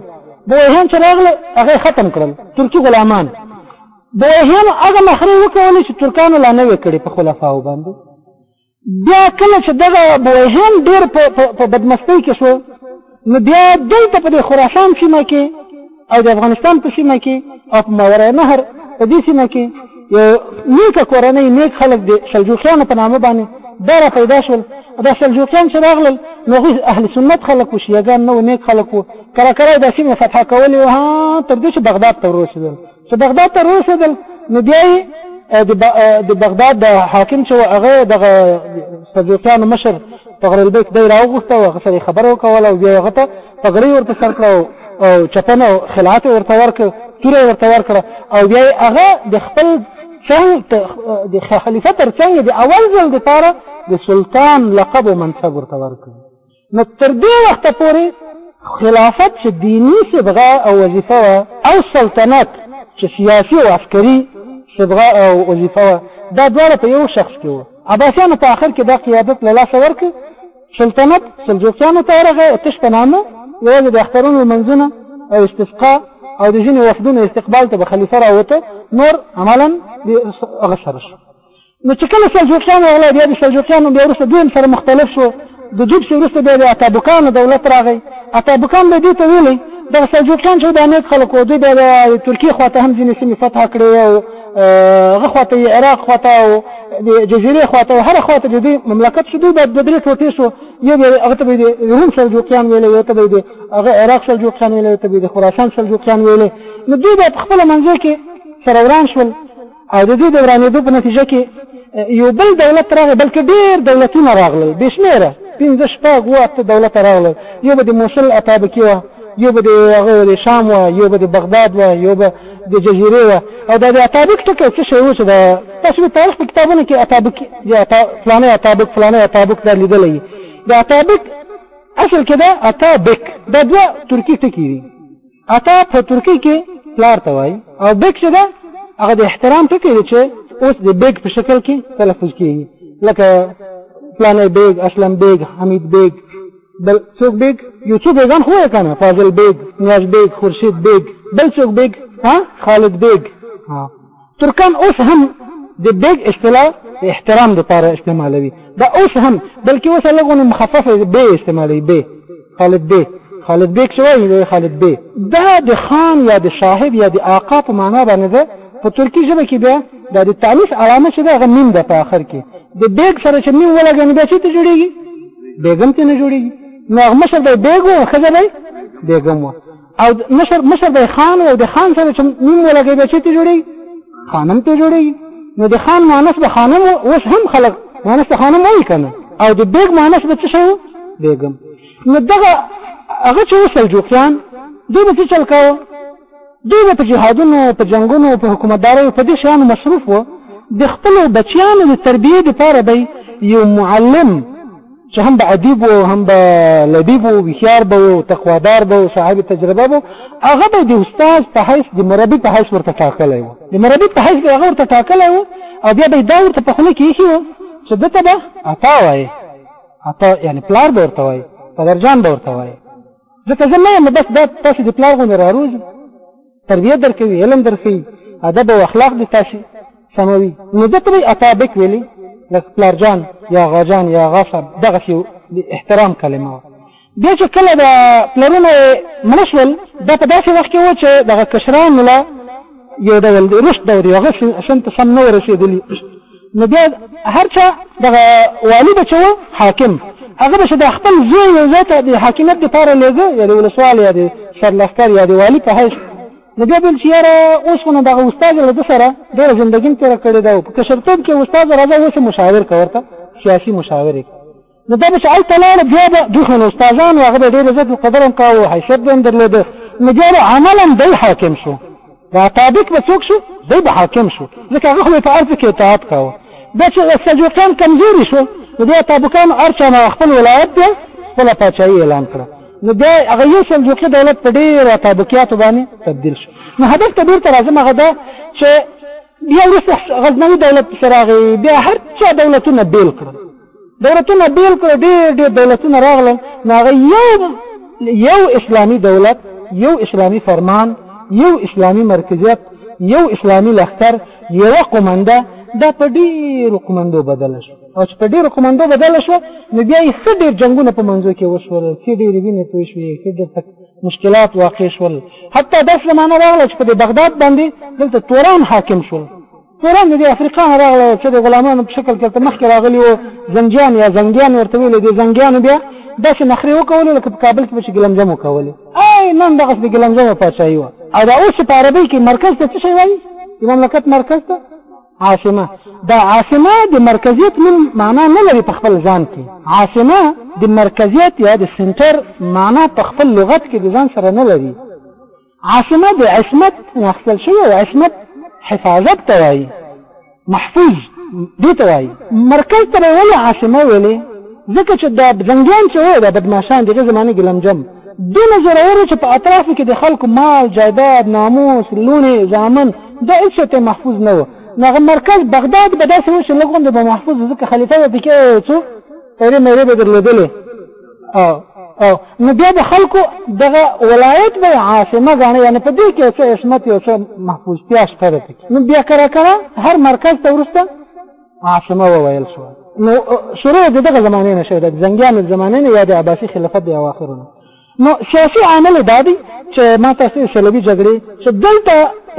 بوهیان چې راغله هغه ختم کړل ترکی غلامان بوهیان هغه مخري وکول چې ترکانو لا نه وکړي په خلفاو باندې بیا کله چې دغه بوهیان ډیر په بدمستۍ کې شو نو بیا دلته په خراسان سیمه کې او د افغانستان په سیمه کې او په ماورای نهر په دې سیمه کې یو نیکه کورنۍ نیک خلک د سلجوقیانو په نامه باندې دا را پیدا شول دا سلجوقیان چې راغلل نو هغوی اهل سنت خلک وو شیعګان نه وو نیک خلک وو کله کله یې دا سیمه فتحه کولې وه تر دې چې بغداد ته ورسېدل چې بغداد ته روسېدل نو بیا یې د بغداد د حاکم چې هغه دغه سلجوقیانو مشر طغر البیک دی راوغوښته او هغه سره خبره وکوله او بیا هغه ته پګړۍ ورته سر کړه او چپنه او خلعت ورته ورکړه توره ورته ورکړه او بیا هغه د خپل څنګ د خلیفه تر څنګ د اول ځل لپاره د سلطان لقب او منصب ورته ورکړ نو تر دې وخته پورې خلافت چې دینی صبغه او وظیفه وه او سلطنت چې سیاسي او عسکري صبغه او وظیفه وه دا دواړه په یو شخص کې وو عباسیانو په آخر کې دا قیادت له لاسه ورکړ سلطنت سلجوقیانو ته ورغی او تش په نامه یوازې د اخترونو لمونځونه او استسقا او د ځینې وفدونو استقبال ته به خلیفه راوته نور عملا هغه سره شو نو چې کله سلجوقیان راغله بیا د سلجوقیانو بیا وروسته دویم سره مختلف شو د دوب سره وروسته بیا د اتابکانو دولت راغی اتابکان به دې ته ویلي دغه سلجوقیان چې د نیک خلک وو دوی بیا د ترکیې خواته هم ځینې سیمې فتح کړې او هغه خواته یې عراق خواته او د جزیرې خواته هره خواته چې دوی مملکت شو دوی به د درې ټوټې شو یو به هغه ته به د روم سلجوقیان ویلې یو ته به د هغه عراق سلجوقیان ویلې یو ته به د خراسان سلجوقیان ویلې نو دوی به په خپله منځ کې سره وران شول او د دې د ورانېدو په نتیجه کې یو بل دولت راغی بلکې ډېر دولتونه راغلل بې شمېره پنځه شپږ اووه اته دولت راغلل یو به د موصل اطابکي وه یو به د هغه د شام وه یو به د بغداد وه یو به د جزیرې وه او دا د اطابک ټکی څه شی و چې د تاسو د تاریخ په کتابونو کې اطابک د اتا... فلانه اطابک فلانه اطابک دا لیدلی د اطابک اصل کې دا اطابک دا دوه ترکي ټکي دي اتا په ترکی کې پلار ته وایي او بیګ چې ده هغه د احترام ټکی دی چې اوس د بیګ په شکل کې تلفظ کیږي لکه پلانې بیګ اسلم بیګ حمید بیګ بل څوک بیګ یو څو بیګان خو یې کنه فاضل بیګ نیاز بیګ خورشید بیګ بل څوک بیګ ها خالد بیګ ها ترکان اوس هم د بیګ اصطلاح د احترام لپاره استعمالوي دا اوس هم بلکې اوس لغونه مخففه به استعمالوي به خالد به خالد بیګ شوی دی خالد بی دا د خان یا د صاحب یا د آقا په معنا باندې ده په ترکی ژبه کې بیا دا د تانیث علامه چې ده هغه میم ده په آخر کې د بیګ سره چې میم ولګي نو بیا څه ته جوړیږي بیګم ته نه جوړیږي نو هغه مشر دی بیګ و ښځه دی بیګم وه او مشر مشر د خان او د خان سره چې نوم ولګي به چې ته جوړي خانم ته جوړي نو د خان مانس د خانم اوس هم خلک مانس د خانم وایي کنه او د بیگ مانس د څه شو بیگم نو دغه هغه چې وسل جوکیان دوی به څه چل کاوه دوی به په جهادونو په جنگونو په حکومتدارۍ په دې شیانو مصروف وو د خپلو بچیانو د تربیې دپاره به یو معلم چې هم به ادیب وو هم به لبیب وو هوښیار به وو تقوادار به وو صاحب تجربه به هغه به د استاد په حیث د مربي په حیث ورته ټاکلی وو د مربي په حیث به هغه ورته ټاکلی وو او بیا به یې دا ورته په خوله کې ایښي وو چې ده ته به عطا وایې عطا یعنې پلار به ورته وایي پدرجان به ورته وایي ځکه زه نه یم بس دا تاسو د پلار غوندې راروزي تربیه درکوي علم درکوي ادب او اخلاق د تاسو سموي نو دته به عطا بک ویلي لکه پلار جان یا غا جان یا غا صاحب دغه یو د احترام کلمه وه بیا چې کله د پلرونه مړه شول دا په داسې وخت کې و چې دغه کشرانو له یو ډول د رشد دور یو هغه شن ته سم نه ورسېدلي نو بیا هر چا دغه والي به چې و حاکم هغه به چې د خپل زوی یو ځای ته د حاکمیت دپاره لېږه یا د ولسوال یا د سرلښکر یا د والي په حیث نو بیا بل چې یاره اوس خو نو دغه استاد له ده سره ډېره زندګي هم تېره کړې ده او په کشرتوب کې استاد راځه اوس مشاور که ورته سیاسي مشاور یې نو دا به چې هلته لاړه بیا به دوی خو نو استادان وو هغه به ډېر عزت قدر هم کاوه حیثیت به هم درلوده نو بیا به عملا دی حاکم شو دا طابق به څوک شو دی به حاکم شو ځکه هغه خو په ارض کې اطاعت کاوه دا چې سلجوقیان کمزوري شو نو بیا طابقان هر چا نه خپل ولایت بیا خپله پاچاهي اعلان کړه نو بیا هغه یو سلجوقي دولت په ډېرو طابقیاتو باندې تبدیل شو نو هدف ته بېرته راځم هغه دا چې بیا وروسته غزنوي دولت پسې راغی بیا هر چا دولتونه بېل کړل دولتونه بیل کړو ډیر ډیر دولتونه راغلل نو هغه یو یو اسلامی دولت یو اسلامی فرمان یو اسلامی مرکزیت یو اسلامی لښکر یو قومنده دا په ډیرو قومندو بدل شو او چې په ډیرو قومندو بدل شو نو بیا یې څه ډیر جنگونه په منځو کې وشول څه ډیر وینې توی شوې څه ډیر مشکلات واقع شول حتی داسې زمانه راغله چې په بغداد باندې دلته توران حاکم شول وران د افریقا نه راغله چې د غلامانو په شکل کې مخکې راغلي وو زنجیان یا زنګیان ورته ویل دي زنګیانو بیا داسې نخرې وکولې لکه په کابل کې به چې ګلمجم وکولې ای نن دغه د ګلمجم پاچاهي وه او دا اوس په عربي کې مرکز ته څه شی وایي د مملکت مرکز ته عاصمه دا عاصمه د مرکزیت من معنا نه لري په خپل ځان کې عاصمه د مرکزیت یا د سنټر معنا په خپل لغت کې د ځان سره نه لري عاصمه د عصمت نه اخیستل شوې او عصمت حفاظت ته وایي محفوظ دې ته وایي مرکز ته به ولې عاصمه ویلې ځکه چې دا زنګیان چې وو دا بدماشان دغه زمانه کې لمجم دونه زورور چې په اطرافو کې د خلکو مال جایداد ناموس لونې زامن دا هیڅ ته محفوظ نه و نو مرکز بغداد به داسې و چې لږ غوندې به محفوظ ځکه خلیفه به پکې څو تیرې مېرې به درلودلې او او نو بیا به خلکو دغه ولایت به عاصمه غاڼه یعنی په دې کې څه عصمت یو څه محفوظتیا شته ده نو بیا کرا کرا هر مرکز ته ورسته عاصمه وویل شو نو شروع د دغه زمانه نه شوی د زنګیان زمانه نه یا د عباسي خلافت د اواخرونه نو سیاسي عامل دا دی چې ما تاسو صلیبي جګړې چې دلته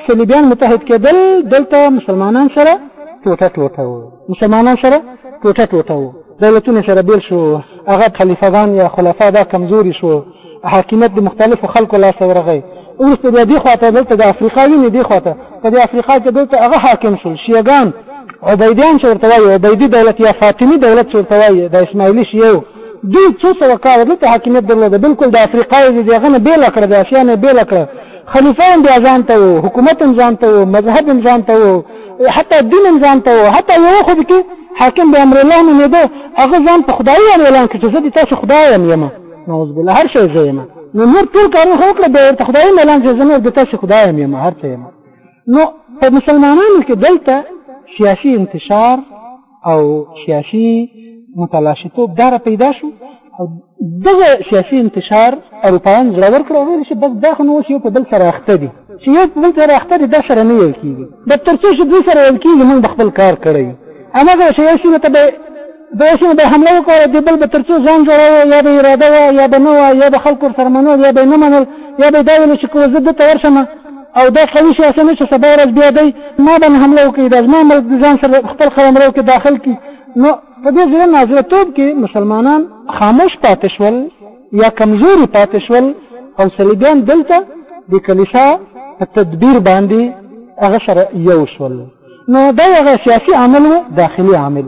صلیبیان متحد کېدل دلته مسلمانان سره ټوټه ټوټه وو مسلمانان سره ټوټه ټوټه وو دولتونه سره بېل شو، هغه خلیفه ګان یا خلفاء دا کمزوري شو، حاکمیت د مختلفو خلکو لاس ته ورغی، وروسته بیا دې خواته دلته د افریقا وینې دې خواته په دې افریقا کې دلته هغه حاکم شول شیعه ګان، عبیدیان چې ورته وایي، عبیدي دولت یا فاطمي دولت چې ورته وایي، دا اسماعیلي شیعه وو، دوی څو سوه کاله دلته حاکمیت درلوده، بلکل د افریقا یې د هغه نه بېله کړه، د اسیا نه یې بېله کړه، خلیفه هم بیا ځان ته وو حکومت هم ځان ته وو مذهب هم ځان ته وو حتی دین هم ځان ته وو حتی یو خو کې حاکم به امر الله نه ده هغه ځان په خدای اعلان کړ چې زه د تاسو خدای یم یم نعوذ بالله هر شی زه یم نو نور ټول کارونه خو کړ به ته خدای نه اعلان چې زه نور د تاسو خدای یم یم هر څه یم نو په مسلمانانو کې دلته سیاسي انتشار او سیاسي متلاشیتوب دا را پیدا شو او دغه سیاسي انتشار اروپایان زړه ورکړه او ویل چې بس دا خو نو اوس یو په بل سره اخته دي چې یو په بل سره اخته دي دا سره نه یو کېږي دا تر څو چې دوی سره یو کېږي موږ به خپل کار کړی هماغه چې یو سیمه ته به د یو سیمه به حمله وکړه د بل به تر څو ځان جوړوه یا به اراده وه یا به نه وه یا به خلکو سره منل یا به یې نه منل یا به یې دا ویل چې که زه دلته ورشم او دا قوي شي هسې نه چې سبا ورځ بیا دی ما باندې حمله وکړي دا زما ملک د ځان سره خپل قلمرو کې داخل کړي نو په دې زړه نازره توب کې مسلمانان خاموش پاتې شول یا کمزوري پاتې شول او صلیبیان دلته د کلیسا په تدبیر باندې هغه سره یو شول نو دا هغه سیاسي عامل و داخلي عامل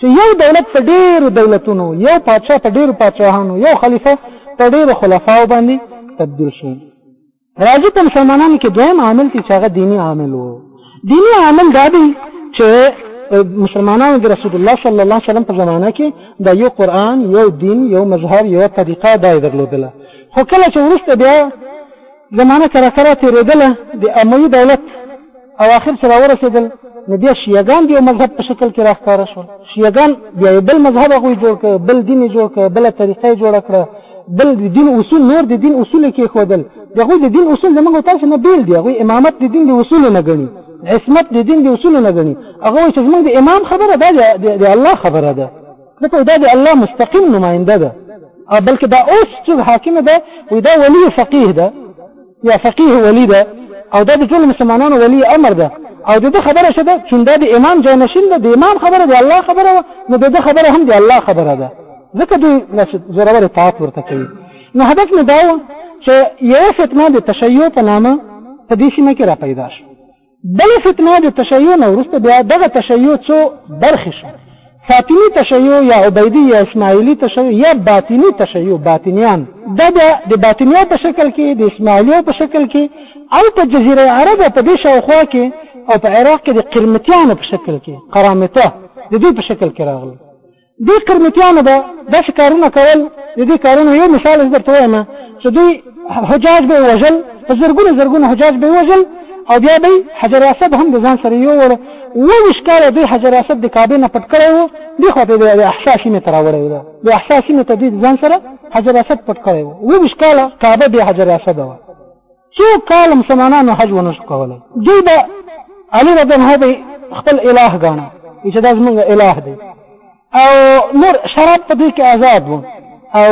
چې یو دولت په ډېرو دولتونو یو پادشاه په ډېرو پادشاهانو یو خلیفه په ډېرو خلفاو باندې تبدیل شو راځي په مسلمانانو کې دویم عامل دی چې هغه دینی عامل وو دینی عامل دا دی چې مسلمانانو د رسول الله صلی الله علیه وسلم په زمانه کې د یو قران یو دین یو مظهر یو طریقه دای درلودله خو کله چې ورسته بیا زمانه سره سره تیرېدله د اموي دولت او آخر چې راورسېدل نو بیا شیعګان د یو مذهب په شکل کې راښکاره شول شیعګان بیا یو بل مذهب هغوی جوړ کړ بل دین یې جوړ کړ بله طریقه یې جوړه کړه بل د دین اصول نور د دین اصول یې کېښودل د هغوی د دین اصول زموږ او تاسو نه بېل دي هغوی امامت د دین د اصولو نه ګڼي عصمت د دین د اصولو نه ګڼي هغه وایي چې زموږ د امام خبره دا د الله خبره ده ځکه دا د الله مستقیم نماینده ده بلکې دا اوس چې حاکم ده وي دا ولي فقیه ده یا فقیه ولی ده او دا د ټول مسلمانانو ولی امر ده او د خبره شته چې دا د امام جانشین ده د امام خبره دی الله خبره و نو د خبره هم دی الله خبره ده ځکه دوی زورور اطاعت ورته کوي نو هدف مې دا و چې یو فتنه د تشیع په نامه په دې سیمه کې را پیدا شو بله فتنه د تشیع نه وروسته بیا دغه تشیع څو برخې شو، فاطمي تشیع یا عبیدي یا اسماعیلي تشیع یا باطني تشیع، باطنیان، دا بیا د باطنیو په شکل کې، د اسماعیلیو په شکل کې او په جزیره عرب او په دې شاوخوا کې او په عراق کې د قرمطیانو په شکل کې، قرامطه، د دوی په شکل کې راغلل. دې کرمتیانو به داسې کارونه کول د دې کارونو یو مثال زه درته وایم چې دوی حجاج به وژل په زرګونه زرګونه حجاج به وژل او بیا به حجر اسد هم د ځان سره یو ور وویش کال دوی حجر اسد د کعبه نه پټ کړی وو دی خو به د احساسي نه تراوړی وو د احساسي نه تدید ځان سره حجر اسد پټ کړی وو وویش کال کعبه به حجر اسد وو څو کال مسلمانانو حج ونه شو کولی دوی به علي رضی الله عنه خپل اله ګاڼه چې دا زمونږ اله دی او نور شراب په دوی کې آزاد وو او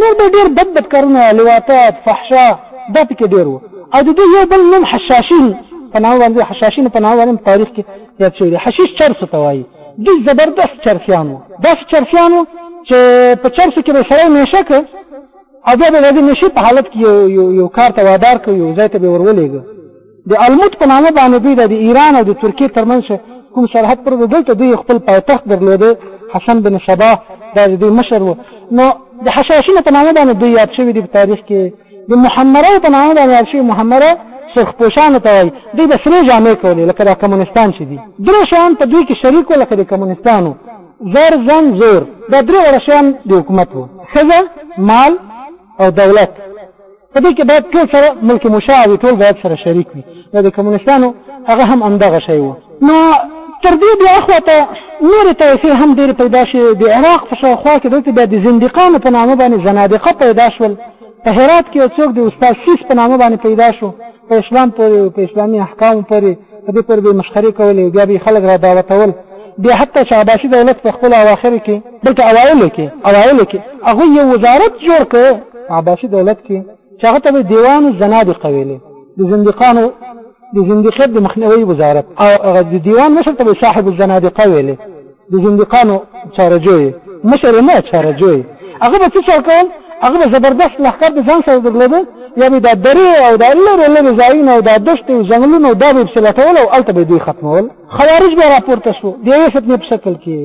نور به ډېر بد بد کارونه لواطات فحشا دا پکې ډېر وو او د دوی یو بل نوم حشاشین په نامه باندې حشاشین په نامه باندې تاریخ کې یاد شوی دی حشیش چرس ته وایي دوی زبردست چرسیان وو داسې چرسیان وو چې په چرسو کې به سړی نشه که او بیا به د نشي په حالت کې یو یو کار ته وادار کوي یو ځای ته به ورولېږي د الموت په نامه باندې دوی د ایران او د ترکیې ترمنځ کوم سرحد پر دلته دوی خپل پایتخت درلوده حسن بن صبا دا د دوی مشر و نو د حشاشینو په نامه باندې دوی یاد شوي دي په تاریخ کې د محمره په نامه باندې یاد شوي محمره سرخپوشانو ته وایي دوی به سرې جامې کولې لکه د کمونستان چې دي درې شیان په دوی کې شریک و لکه د کمونستانو زر زن زور دا درې وړه شیان د حکومت وو ښځه مال او دولت په دې کې باید ټول سره ملک مشاع وي ټول باید سره شریک وي دا د کمونستانو هغه هم همدغه شی وو نو تر دې بیا اخواته نورې طایفې هم ډېرې پیدا شي د عراق په شاوخوا کې دلته بیا د زندقانو په نامه باندې زنادقه پیدا شول په هرات کې یو څوک د استاد سیس په نامه باندې پیدا شو په اسلام پورې په اسلامي احکامو پورې په دې پورې به یې مسخرې کولې او بیا به یې خلک را دعوتول، بیا حتی چې عباسي دولت په خپلو اواخرو کې، بلکې اوایلو کې، اوایلو کې هغوی یو وزارت جوړ کړ په عباسي دولت کې چې هغه ته به یې دیوان الزنادقه ویلې، د زندیقانو د زندیقیت د مخنیوي وزارت او هغه د دیوان مشر ته به یې صاحب الزنادقه ویلې. د زنديقانو چاره جوی مشر يې نه چاره جوی هغه به څه چل کول هغه به زبردست لښکر د ځان سره درلوده یا به دا درې او دا لرې لرې ځایونه او دا دشتې او ځنګلونه دا به یې پسې لټول او هلته به دوی ختمول خوارج به راپورته شو د یوې فتنې په شکل کې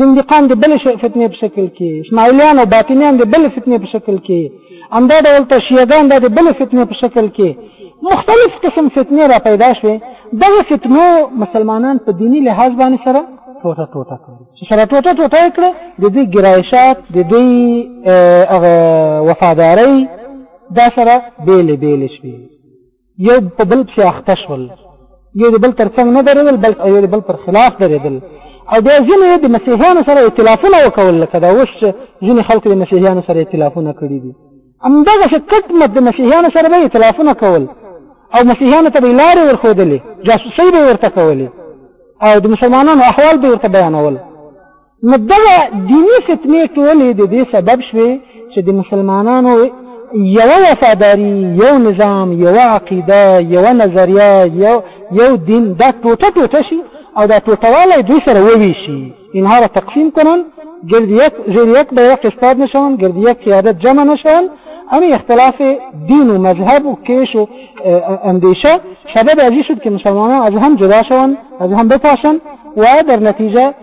زنديقان د بلې فتنې په شکل کې اسماعیلیان او باطنیان د بلې فتنې په شکل کې همدا ډول ته شیعه ګان د بلې فتنې په شکل کې مختلف قسم فتنې را پیدا شوې دغه فتنو مسلمانان په دیني لحاظ باندې سره ټوټه ټوټه کړي چې سره ټوټه ټوټه یې کړه د دوی ګرایشات د دوی هغه وفادارۍ دا سره بېلې بېلې شوې یو په بل پسې اخته شول یو د بل ترڅنګ نه درېدل بل یو د بل پر خلاف درېدل او بیا ځینې یې د مسیحیانو سره اختلافونه وکول لکه دا اوس چې ځینې خلکو د مسیحیانو سره اختلافونه کړي دي همدغسې کټ مت د مسیحیانو سره به اختلافونه کول او مسیحیانو ته به یې لارې ورښودلې جاسوسۍ به یې ورته کولې او د مسلمانانو احوال به یې ورته بیانول نو دغه دیني فتنې ټولې د دې سبب شوې چې د مسلمانانو یوه وفاداري، یو نظام، یوه عقیده، یوه نظریه، یو یو دین دا ټوټه ټوټه شي او دا ټوټوالی دوی سره وویشي. اینها را تقسیم کنن گرد یک زیر یک بیرق استاد نشوند گرد یک قیادت جمع نشوند امی اختلاف دین و مذهب و کیش و اندیشه سبب ازی شد که مسلمانان از هم جدا شوند از هم بپاشند و در نتیجه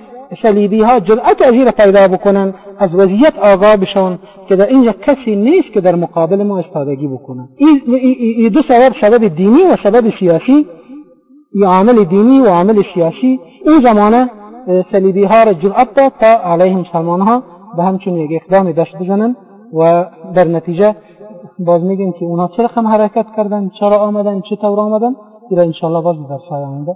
صلیبیها جرأت از این را پیدا بکنند از وضعیت آگاه بشوند که در اینجا کسی نیست که در مقابل ما استادگی بکنند این دو سبب سبب دینی و سبب سیاسی یا عامل دینی و عامل سیاسی اون زمانه صلیبی ها را جرأت داد تا علیه مسلمان ها به همچون یک اقدام دست بزنند و در نتیجه باز میگیم که اونا چه رقم حرکت کردن چرا آمدن چطور آمدن را انشاءالله باز در سایه آمده